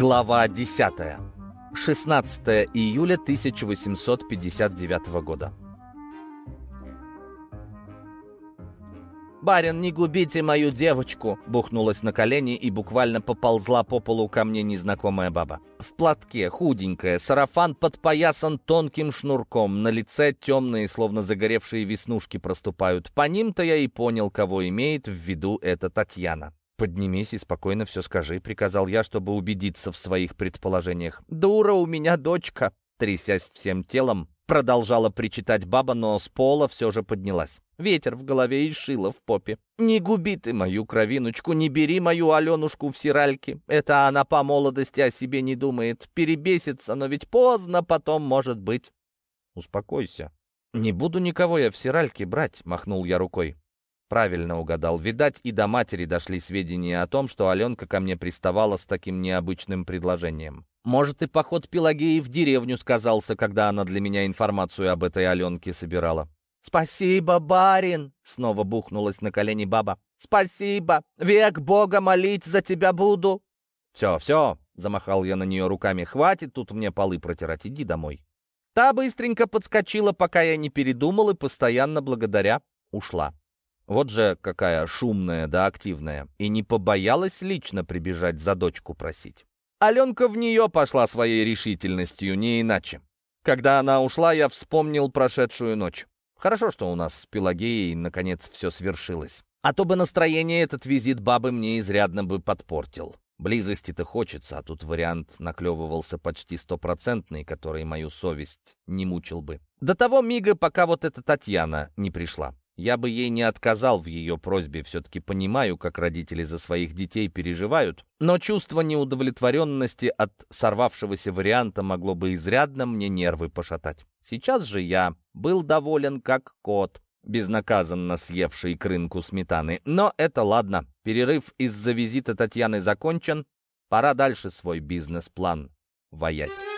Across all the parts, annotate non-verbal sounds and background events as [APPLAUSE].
Глава 10. 16 июля 1859 года. «Барин, не губите мою девочку!» Бухнулась на колени и буквально поползла по полу ко мне незнакомая баба. В платке, худенькая, сарафан подпоясан тонким шнурком, на лице темные, словно загоревшие веснушки проступают. По ним-то я и понял, кого имеет в виду эта Татьяна. «Поднимись и спокойно все скажи», — приказал я, чтобы убедиться в своих предположениях. «Дура у меня дочка!» Трясясь всем телом, продолжала причитать баба, но с пола все же поднялась. Ветер в голове и шило в попе. «Не губи ты мою кровиночку, не бери мою Аленушку в сиральки. Это она по молодости о себе не думает. Перебесится, но ведь поздно потом может быть». «Успокойся. Не буду никого я в сиральки брать», — махнул я рукой. Правильно угадал. Видать, и до матери дошли сведения о том, что Аленка ко мне приставала с таким необычным предложением. Может, и поход Пелагеи в деревню сказался, когда она для меня информацию об этой Аленке собирала. «Спасибо, барин!» — снова бухнулась на колени баба. «Спасибо! Век Бога молить за тебя буду!» «Все, все!» — замахал я на нее руками. «Хватит тут мне полы протирать, иди домой!» Та быстренько подскочила, пока я не передумал, и постоянно благодаря ушла. Вот же какая шумная да активная. И не побоялась лично прибежать за дочку просить. Аленка в нее пошла своей решительностью, не иначе. Когда она ушла, я вспомнил прошедшую ночь. Хорошо, что у нас с Пелагеей наконец все свершилось. А то бы настроение этот визит бабы мне изрядно бы подпортил. Близости-то хочется, а тут вариант наклевывался почти стопроцентный, который мою совесть не мучил бы. До того мига, пока вот эта Татьяна не пришла. Я бы ей не отказал в ее просьбе, все-таки понимаю, как родители за своих детей переживают, но чувство неудовлетворенности от сорвавшегося варианта могло бы изрядно мне нервы пошатать. Сейчас же я был доволен как кот, безнаказанно съевший крынку сметаны. Но это ладно, перерыв из-за визита Татьяны закончен, пора дальше свой бизнес-план ваять.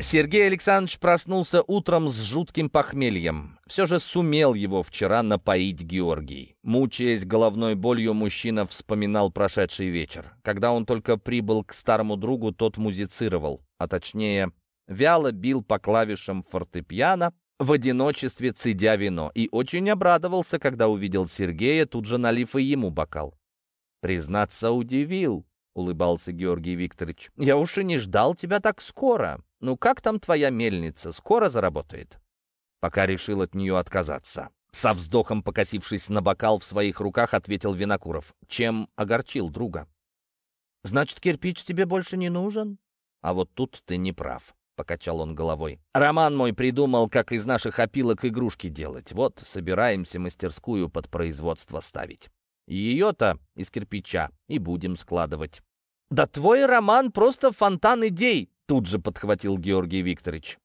Сергей Александрович проснулся утром с жутким похмельем. Все же сумел его вчера напоить Георгий. Мучаясь головной болью, мужчина вспоминал прошедший вечер. Когда он только прибыл к старому другу, тот музицировал, а точнее, вяло бил по клавишам фортепиано, в одиночестве цедя вино, и очень обрадовался, когда увидел Сергея, тут же налив и ему бокал. «Признаться, удивил», — улыбался Георгий Викторович. «Я уж и не ждал тебя так скоро». «Ну как там твоя мельница? Скоро заработает?» Пока решил от нее отказаться. Со вздохом покосившись на бокал в своих руках, ответил Винокуров. Чем огорчил друга? «Значит, кирпич тебе больше не нужен?» «А вот тут ты не прав», — покачал он головой. «Роман мой придумал, как из наших опилок игрушки делать. Вот собираемся мастерскую под производство ставить. Ее-то из кирпича и будем складывать». «Да твой роман просто фонтан идей!» Тут же подхватил Георгий Викторович.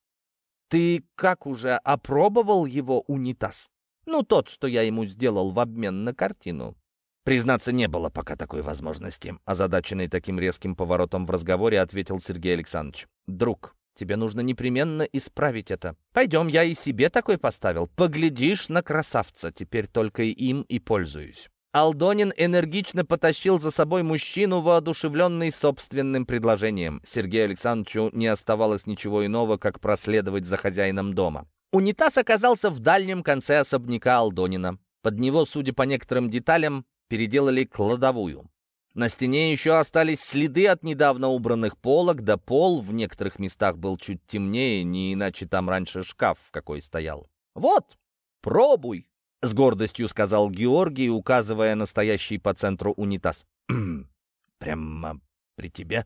«Ты как уже опробовал его унитаз? Ну, тот, что я ему сделал в обмен на картину». Признаться, не было пока такой возможности. Озадаченный таким резким поворотом в разговоре, ответил Сергей Александрович. «Друг, тебе нужно непременно исправить это. Пойдем, я и себе такой поставил. Поглядишь на красавца, теперь только им и пользуюсь». Алдонин энергично потащил за собой мужчину, воодушевленный собственным предложением. Сергею Александровичу не оставалось ничего иного, как проследовать за хозяином дома. Унитаз оказался в дальнем конце особняка Алдонина. Под него, судя по некоторым деталям, переделали кладовую. На стене еще остались следы от недавно убранных полок, да пол в некоторых местах был чуть темнее, не иначе там раньше шкаф какой стоял. «Вот, пробуй!» С гордостью сказал Георгий, указывая настоящий по центру унитаз. [CLEARS THROAT] «Прямо при тебе?»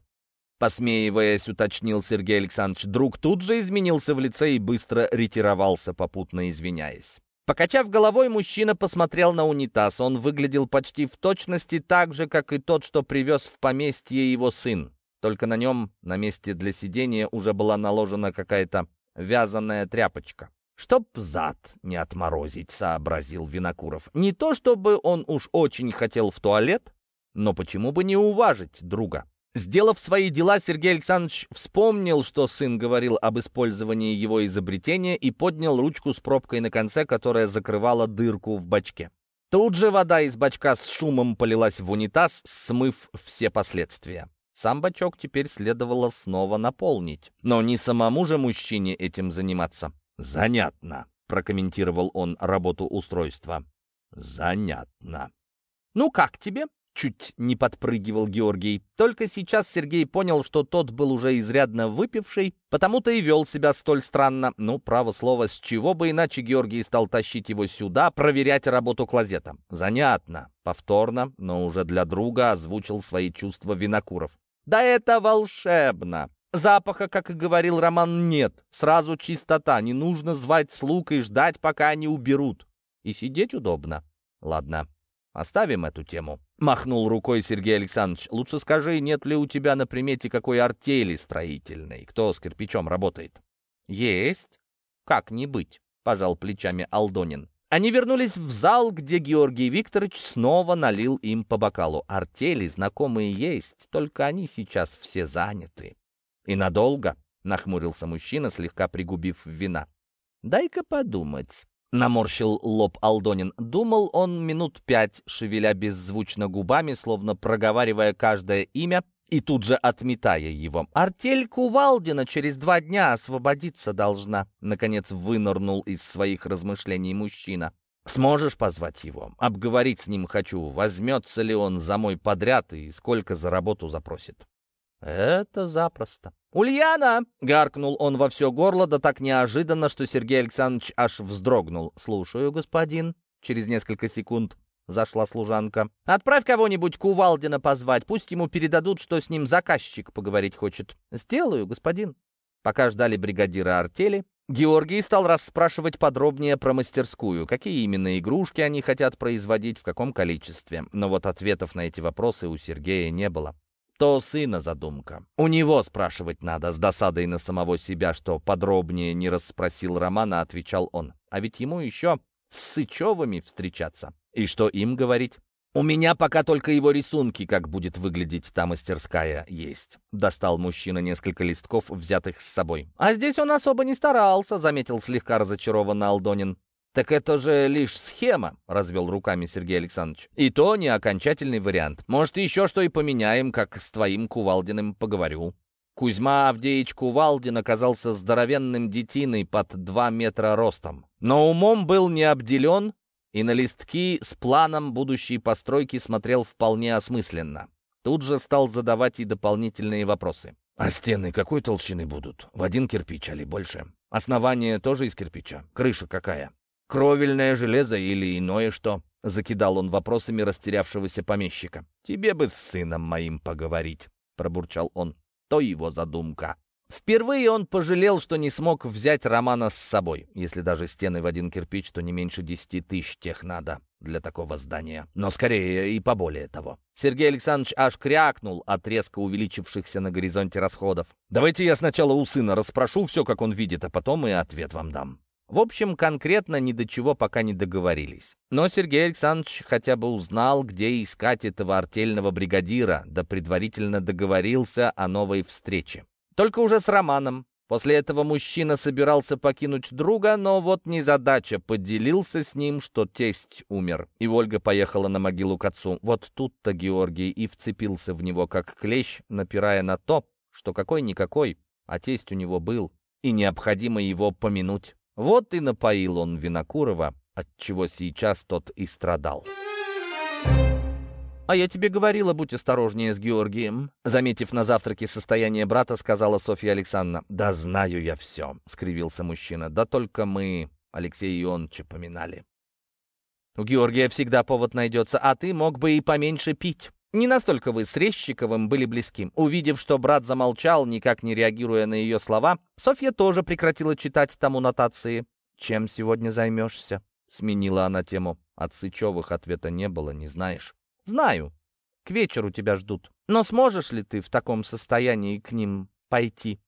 Посмеиваясь, уточнил Сергей Александрович. Друг тут же изменился в лице и быстро ретировался, попутно извиняясь. Покачав головой, мужчина посмотрел на унитаз. Он выглядел почти в точности так же, как и тот, что привез в поместье его сын. Только на нем, на месте для сидения, уже была наложена какая-то вязаная тряпочка. «Чтоб зад не отморозить», — сообразил Винокуров. «Не то чтобы он уж очень хотел в туалет, но почему бы не уважить друга?» Сделав свои дела, Сергей Александрович вспомнил, что сын говорил об использовании его изобретения и поднял ручку с пробкой на конце, которая закрывала дырку в бачке. Тут же вода из бачка с шумом полилась в унитаз, смыв все последствия. Сам бачок теперь следовало снова наполнить. Но не самому же мужчине этим заниматься. «Занятно», — прокомментировал он работу устройства. «Занятно». «Ну как тебе?» чуть не подпрыгивал Георгий. Только сейчас Сергей понял, что тот был уже изрядно выпивший, потому-то и вел себя столь странно. Ну, право слово, с чего бы иначе Георгий стал тащить его сюда, проверять работу клозета. Занятно. Повторно, но уже для друга озвучил свои чувства Винокуров. «Да это волшебно!» Запаха, как и говорил Роман, нет. Сразу чистота. Не нужно звать слуг и ждать, пока они уберут. И сидеть удобно. Ладно, Оставим эту тему. Махнул рукой Сергей Александрович. Лучше скажи, нет ли у тебя на примете какой артели строительной? Кто с кирпичом работает? Есть. Как не быть? Пожал плечами Алдонин. Они вернулись в зал, где Георгий Викторович снова налил им по бокалу. Артели знакомые есть, только они сейчас все заняты. И надолго, нахмурился мужчина, слегка пригубив вина. Дай-ка подумать. Наморщил лоб Алдонин. Думал он минут пять, шевеля беззвучно губами, словно проговаривая каждое имя, и тут же отметая его. «Артель Кувалдина через два дня освободиться должна», — наконец вынырнул из своих размышлений мужчина. «Сможешь позвать его? Обговорить с ним хочу. Возьмется ли он за мой подряд и сколько за работу запросит?» «Это запросто. «Ульяна!» — гаркнул он во все горло, да так неожиданно, что Сергей Александрович аж вздрогнул. «Слушаю, господин». Через несколько секунд зашла служанка. «Отправь кого-нибудь Кувалдина позвать, пусть ему передадут, что с ним заказчик поговорить хочет». «Сделаю, господин». Пока ждали бригадира артели, Георгий стал расспрашивать подробнее про мастерскую, какие именно игрушки они хотят производить, в каком количестве. Но вот ответов на эти вопросы у Сергея не было то сына задумка. У него спрашивать надо, с досадой на самого себя, что подробнее не расспросил Романа, отвечал он. А ведь ему еще с Сычевыми встречаться. И что им говорить? «У меня пока только его рисунки, как будет выглядеть та мастерская, есть». Достал мужчина несколько листков, взятых с собой. «А здесь он особо не старался», — заметил слегка разочарованно Алдонин. «Так это же лишь схема», — развел руками Сергей Александрович. «И то не окончательный вариант. Может, еще что и поменяем, как с твоим Кувалдиным поговорю». Кузьма Авдеевич Кувалдин оказался здоровенным детиной под два метра ростом. Но умом был не обделен, и на листки с планом будущей постройки смотрел вполне осмысленно. Тут же стал задавать и дополнительные вопросы. «А стены какой толщины будут? В один кирпич, али больше? Основание тоже из кирпича? Крыша какая?» Кровельное железо или иное что?» — закидал он вопросами растерявшегося помещика. «Тебе бы с сыном моим поговорить», — пробурчал он. «То его задумка». Впервые он пожалел, что не смог взять Романа с собой. Если даже стены в один кирпич, то не меньше десяти тысяч тех надо для такого здания. Но скорее и поболее того. Сергей Александрович аж крякнул от резко увеличившихся на горизонте расходов. «Давайте я сначала у сына расспрошу все, как он видит, а потом и ответ вам дам». В общем, конкретно ни до чего пока не договорились. Но Сергей Александрович хотя бы узнал, где искать этого артельного бригадира, да предварительно договорился о новой встрече. Только уже с Романом. После этого мужчина собирался покинуть друга, но вот незадача, поделился с ним, что тесть умер. И Ольга поехала на могилу к отцу. Вот тут-то Георгий и вцепился в него как клещ, напирая на то, что какой-никакой, а тесть у него был, и необходимо его помянуть. Вот и напоил он Винокурова, отчего сейчас тот и страдал. «А я тебе говорила, будь осторожнее с Георгием», заметив на завтраке состояние брата, сказала Софья Александровна. «Да знаю я все», — скривился мужчина. «Да только мы Алексея Ионовича поминали». «У Георгия всегда повод найдется, а ты мог бы и поменьше пить». Не настолько вы с Резчиковым были близки. Увидев, что брат замолчал, никак не реагируя на ее слова, Софья тоже прекратила читать тому нотации. «Чем сегодня займешься?» — сменила она тему. От Сычевых ответа не было, не знаешь. «Знаю. К вечеру тебя ждут. Но сможешь ли ты в таком состоянии к ним пойти?»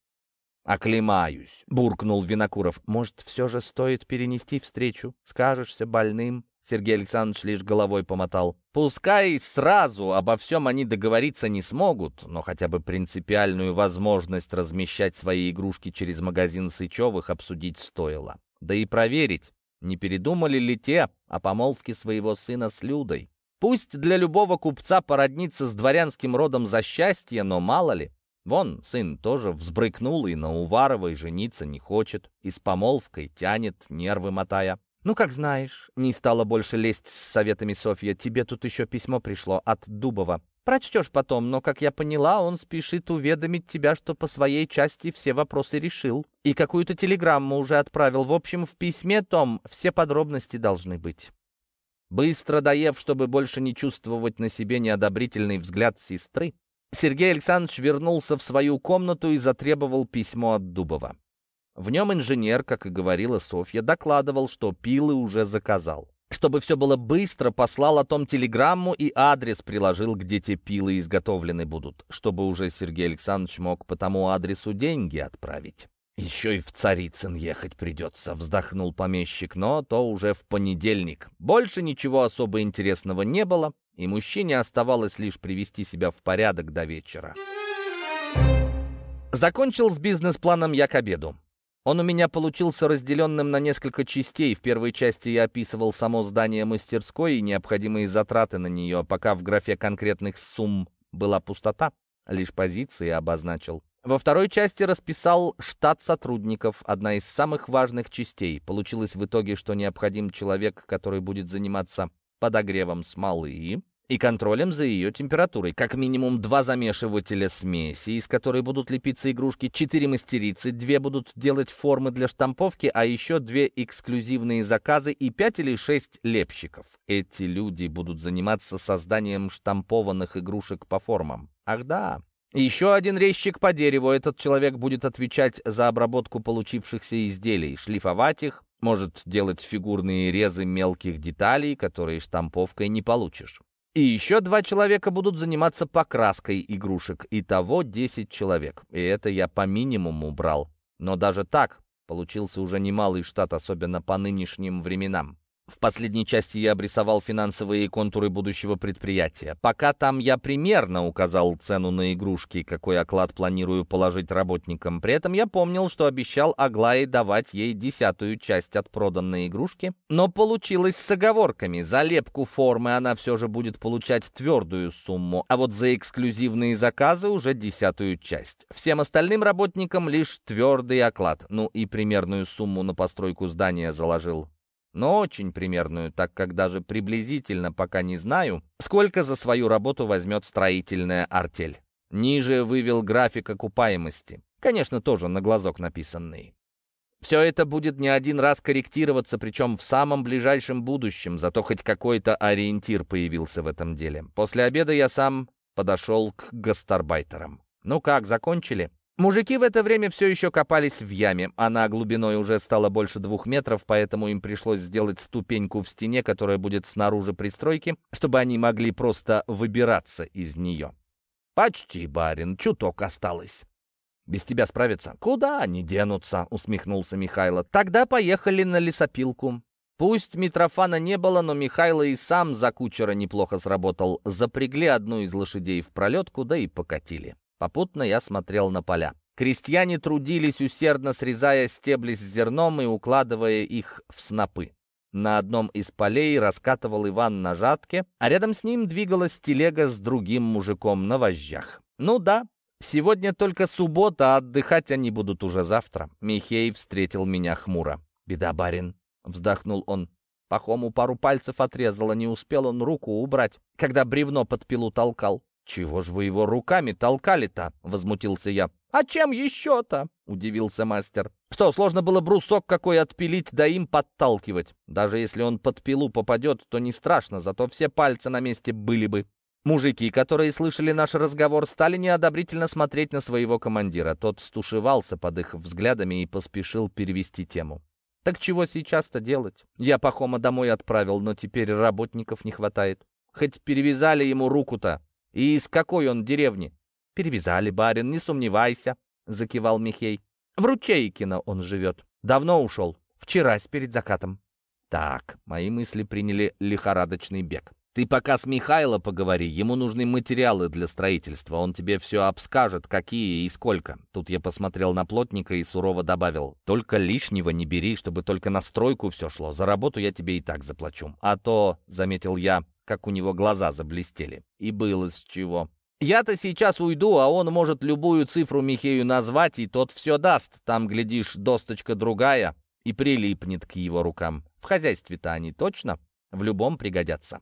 «Оклемаюсь», — буркнул Винокуров. «Может, все же стоит перенести встречу? Скажешься больным?» Сергей Александрович лишь головой помотал. Пускай сразу обо всем они договориться не смогут, но хотя бы принципиальную возможность размещать свои игрушки через магазин Сычевых обсудить стоило. Да и проверить, не передумали ли те о помолвке своего сына с Людой. Пусть для любого купца породниться с дворянским родом за счастье, но мало ли. Вон, сын тоже взбрыкнул и на Уваровой жениться не хочет, и с помолвкой тянет, нервы мотая. «Ну, как знаешь», — не стала больше лезть с советами Софья, «тебе тут еще письмо пришло от Дубова. Прочтешь потом, но, как я поняла, он спешит уведомить тебя, что по своей части все вопросы решил. И какую-то телеграмму уже отправил. В общем, в письме том все подробности должны быть». Быстро доев, чтобы больше не чувствовать на себе неодобрительный взгляд сестры, Сергей Александрович вернулся в свою комнату и затребовал письмо от Дубова. В нем инженер, как и говорила Софья, докладывал, что пилы уже заказал. Чтобы все было быстро, послал о том телеграмму и адрес приложил, где те пилы изготовлены будут, чтобы уже Сергей Александрович мог по тому адресу деньги отправить. «Еще и в Царицын ехать придется», — вздохнул помещик, но то уже в понедельник. Больше ничего особо интересного не было, и мужчине оставалось лишь привести себя в порядок до вечера. Закончил с бизнес-планом я к обеду. Он у меня получился разделенным на несколько частей. В первой части я описывал само здание мастерской и необходимые затраты на нее, пока в графе конкретных сумм была пустота, лишь позиции обозначил. Во второй части расписал штат сотрудников, одна из самых важных частей. Получилось в итоге, что необходим человек, который будет заниматься подогревом смолы и контролем за ее температурой. Как минимум два замешивателя смеси, из которой будут лепиться игрушки, четыре мастерицы, две будут делать формы для штамповки, а еще две эксклюзивные заказы и пять или шесть лепщиков. Эти люди будут заниматься созданием штампованных игрушек по формам. Ах да, еще один резчик по дереву. Этот человек будет отвечать за обработку получившихся изделий, шлифовать их, может делать фигурные резы мелких деталей, которые штамповкой не получишь. И еще два человека будут заниматься покраской игрушек. Итого 10 человек. И это я по минимуму брал. Но даже так получился уже немалый штат, особенно по нынешним временам. В последней части я обрисовал финансовые контуры будущего предприятия. Пока там я примерно указал цену на игрушки, какой оклад планирую положить работникам. При этом я помнил, что обещал Аглае давать ей десятую часть от проданной игрушки, но получилось с оговорками. За лепку формы она все же будет получать твердую сумму, а вот за эксклюзивные заказы уже десятую часть. Всем остальным работникам лишь твердый оклад, ну и примерную сумму на постройку здания заложил но очень примерную, так как даже приблизительно пока не знаю, сколько за свою работу возьмет строительная артель. Ниже вывел график окупаемости, конечно, тоже на глазок написанный. Все это будет не один раз корректироваться, причем в самом ближайшем будущем, зато хоть какой-то ориентир появился в этом деле. После обеда я сам подошел к гастарбайтерам. «Ну как, закончили?» Мужики в это время все еще копались в яме. Она глубиной уже стала больше двух метров, поэтому им пришлось сделать ступеньку в стене, которая будет снаружи пристройки, чтобы они могли просто выбираться из нее. «Почти, барин, чуток осталось». «Без тебя справиться?» «Куда они денутся?» — усмехнулся Михайло. «Тогда поехали на лесопилку». Пусть Митрофана не было, но Михайло и сам за кучера неплохо сработал. Запрягли одну из лошадей в пролетку, да и покатили. Попутно я смотрел на поля. Крестьяне трудились, усердно срезая стебли с зерном и укладывая их в снопы. На одном из полей раскатывал Иван на жатке, а рядом с ним двигалась телега с другим мужиком на вожжах. Ну да, сегодня только суббота, а отдыхать они будут уже завтра. Михей встретил меня хмуро. «Беда, барин», — вздохнул он. Пахому пару пальцев отрезало, не успел он руку убрать, когда бревно под пилу толкал. «Чего ж вы его руками толкали-то?» — возмутился я. «А чем еще-то?» — удивился мастер. «Что, сложно было брусок какой отпилить, да им подталкивать? Даже если он под пилу попадет, то не страшно, зато все пальцы на месте были бы». Мужики, которые слышали наш разговор, стали неодобрительно смотреть на своего командира. Тот стушевался под их взглядами и поспешил перевести тему. «Так чего сейчас-то делать? Я Пахома домой отправил, но теперь работников не хватает. Хоть перевязали ему руку-то, «И из какой он деревни?» «Перевязали, барин, не сомневайся», — закивал Михей. «В Ручейкино он живет. Давно ушел. Вчера, перед закатом». Так, мои мысли приняли лихорадочный бег. Ты пока с Михайло поговори, ему нужны материалы для строительства, он тебе все обскажет, какие и сколько. Тут я посмотрел на плотника и сурово добавил, только лишнего не бери, чтобы только на стройку все шло, за работу я тебе и так заплачу. А то, заметил я, как у него глаза заблестели. И было с чего. Я-то сейчас уйду, а он может любую цифру Михею назвать, и тот все даст. Там, глядишь, досточка другая и прилипнет к его рукам. В хозяйстве-то они точно в любом пригодятся.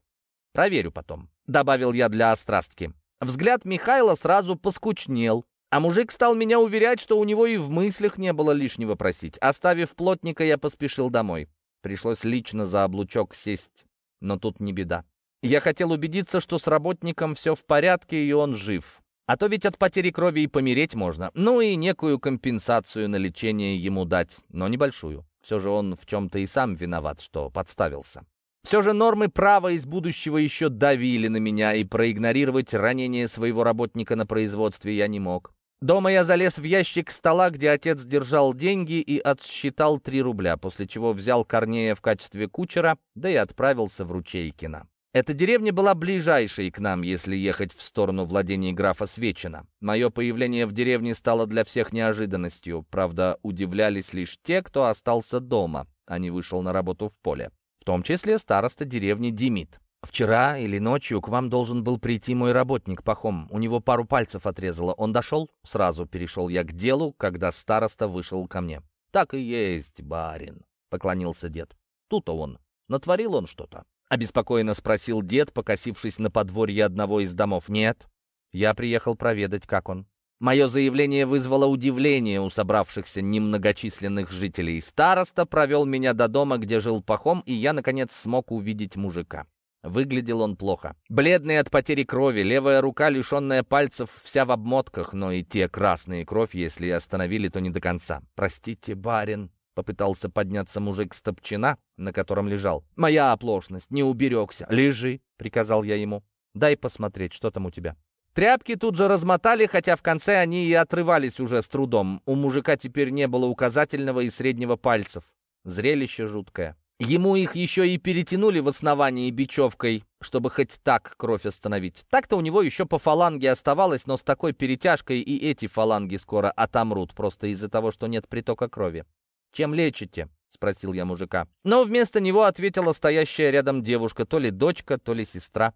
Проверю потом. Добавил я для острастки. Взгляд Михайла сразу поскучнел, а мужик стал меня уверять, что у него и в мыслях не было лишнего просить. Оставив плотника, я поспешил домой. Пришлось лично за облучок сесть, но тут не беда. Я хотел убедиться, что с работником все в порядке и он жив. А то ведь от потери крови и помереть можно. Ну и некую компенсацию на лечение ему дать, но небольшую. Все же он в чем-то и сам виноват, что подставился. Все же нормы права из будущего еще давили на меня, и проигнорировать ранение своего работника на производстве я не мог. Дома я залез в ящик стола, где отец держал деньги и отсчитал 3 рубля, после чего взял Корнея в качестве кучера, да и отправился в Ручейкино. Эта деревня была ближайшей к нам, если ехать в сторону владений графа Свечина. Мое появление в деревне стало для всех неожиданностью. Правда, удивлялись лишь те, кто остался дома, а не вышел на работу в поле. В том числе староста деревни Демид. «Вчера или ночью к вам должен был прийти мой работник Пахом. У него пару пальцев отрезало. Он дошел?» Сразу перешел я к делу, когда староста вышел ко мне. «Так и есть, барин», — поклонился дед. «Тут-то он. Натворил он что-то?» — обеспокоенно спросил дед, покосившись на подворье одного из домов. «Нет, я приехал проведать, как он». Мое заявление вызвало удивление у собравшихся немногочисленных жителей. Староста провел меня до дома, где жил Пахом, и я, наконец, смог увидеть мужика. Выглядел он плохо. Бледный от потери крови, левая рука, лишенная пальцев, вся в обмотках, но и те красные кровь, если остановили, то не до конца. «Простите, барин», Попытался подняться мужик с топчина, на котором лежал. «Моя оплошность, не уберегся. Лежи», — приказал я ему. «Дай посмотреть, что там у тебя». Тряпки тут же размотали, хотя в конце они и отрывались уже с трудом. У мужика теперь не было указательного и среднего пальцев. Зрелище жуткое. Ему их еще и перетянули в основании бечевкой, чтобы хоть так кровь остановить. Так-то у него еще по фаланге оставалось, но с такой перетяжкой и эти фаланги скоро отомрут, просто из-за того, что нет притока крови. «Чем лечите?» — спросил я мужика. Но вместо него ответила стоящая рядом девушка, то ли дочка, то ли сестра.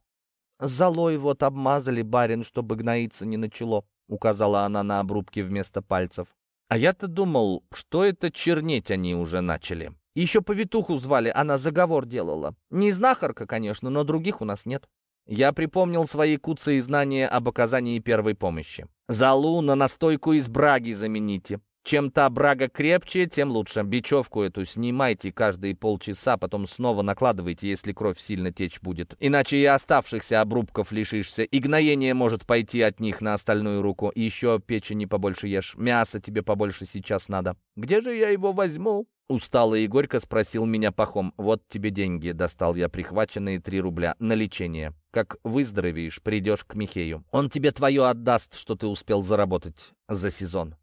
«Золой вот обмазали, барин, чтобы гноиться не начало», — указала она на обрубки вместо пальцев. А я-то думал, что это чернеть они уже начали. Еще повитуху звали, она заговор делала. Не знахарка, конечно, но других у нас нет. Я припомнил свои куцы и знания об оказании первой помощи. «Залу на настойку из браги замените», чем та брага крепче, тем лучше. Бечевку эту снимайте каждые полчаса, потом снова накладывайте, если кровь сильно течь будет. Иначе и оставшихся обрубков лишишься, и гноение может пойти от них на остальную руку. Еще печени побольше ешь, мяса тебе побольше сейчас надо. Где же я его возьму? Устало и горько спросил меня Пахом. «Вот тебе деньги», — достал я прихваченные три рубля на лечение. «Как выздоровеешь, придешь к Михею. Он тебе твое отдаст, что ты успел заработать за сезон».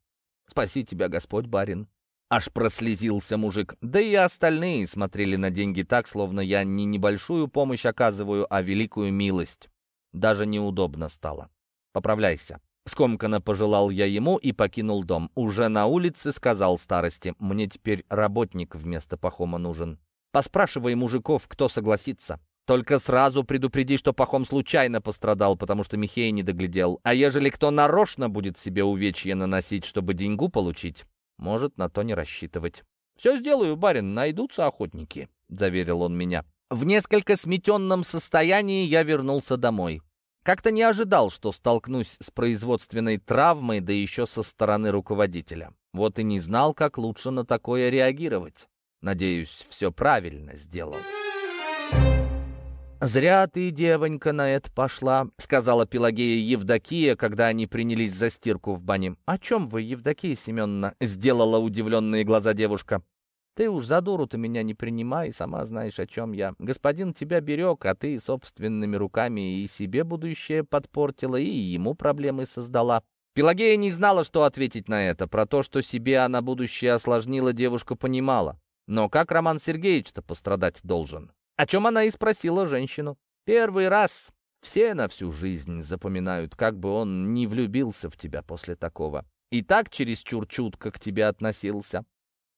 Спаси тебя, Господь, барин». Аж прослезился мужик. Да и остальные смотрели на деньги так, словно я не небольшую помощь оказываю, а великую милость. Даже неудобно стало. «Поправляйся». Скомканно пожелал я ему и покинул дом. Уже на улице сказал старости, «Мне теперь работник вместо Пахома нужен. Поспрашивай мужиков, кто согласится». Только сразу предупреди, что Пахом случайно пострадал, потому что Михей не доглядел. А ежели кто нарочно будет себе увечья наносить, чтобы деньгу получить, может на то не рассчитывать. «Все сделаю, барин, найдутся охотники», — заверил он меня. В несколько сметенном состоянии я вернулся домой. Как-то не ожидал, что столкнусь с производственной травмой, да еще со стороны руководителя. Вот и не знал, как лучше на такое реагировать. Надеюсь, все правильно сделал. «Зря ты, девонька, на это пошла», — сказала Пелагея Евдокия, когда они принялись за стирку в бане. «О чем вы, Евдокия Семеновна?» — сделала удивленные глаза девушка. «Ты уж за дуру-то меня не принимай, сама знаешь, о чем я. Господин тебя берег, а ты собственными руками и себе будущее подпортила, и ему проблемы создала». Пелагея не знала, что ответить на это. Про то, что себе она будущее осложнила, девушка понимала. Но как Роман Сергеевич-то пострадать должен? О чем она и спросила женщину. Первый раз все на всю жизнь запоминают, как бы он не влюбился в тебя после такого. И так чересчур чутко к тебе относился.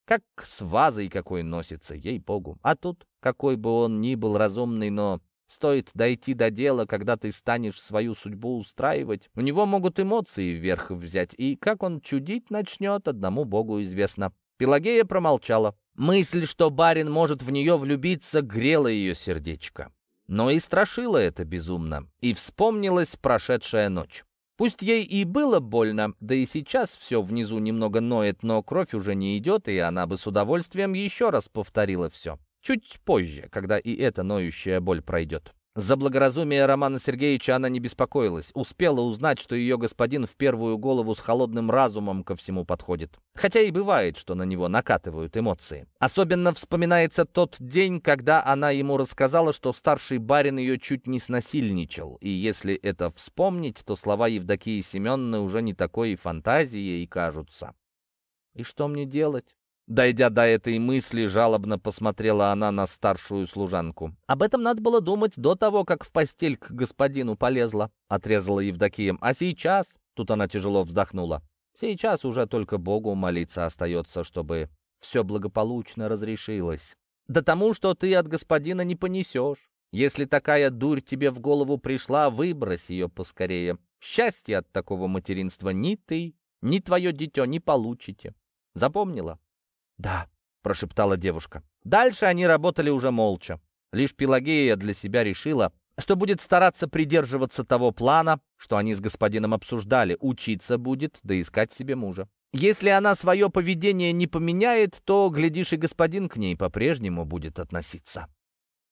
Как с вазой какой носится, ей-богу. А тут, какой бы он ни был разумный, но Стоит дойти до дела, когда ты станешь свою судьбу устраивать, у него могут эмоции вверх взять, и как он чудить начнет, одному богу известно. Пелагея промолчала. Мысль, что барин может в нее влюбиться, грела ее сердечко. Но и страшила это безумно, и вспомнилась прошедшая ночь. Пусть ей и было больно, да и сейчас все внизу немного ноет, но кровь уже не идет, и она бы с удовольствием еще раз повторила все. Чуть позже, когда и эта ноющая боль пройдет. За благоразумие Романа Сергеевича она не беспокоилась. Успела узнать, что ее господин в первую голову с холодным разумом ко всему подходит. Хотя и бывает, что на него накатывают эмоции. Особенно вспоминается тот день, когда она ему рассказала, что старший барин ее чуть не снасильничал. И если это вспомнить, то слова Евдокии Семеновны уже не такой фантазией кажутся. «И что мне делать?» Дойдя до этой мысли, жалобно посмотрела она на старшую служанку. «Об этом надо было думать до того, как в постель к господину полезла», — отрезала Евдокия. «А сейчас...» — тут она тяжело вздохнула. «Сейчас уже только Богу молиться остается, чтобы все благополучно разрешилось. Да тому, что ты от господина не понесешь. Если такая дурь тебе в голову пришла, выбрось ее поскорее. Счастья от такого материнства ни ты, ни твое дитё не получите. Запомнила?» «Да», — прошептала девушка. Дальше они работали уже молча. Лишь Пелагея для себя решила, что будет стараться придерживаться того плана, что они с господином обсуждали, учиться будет, да искать себе мужа. Если она свое поведение не поменяет, то, глядишь, и господин к ней по-прежнему будет относиться.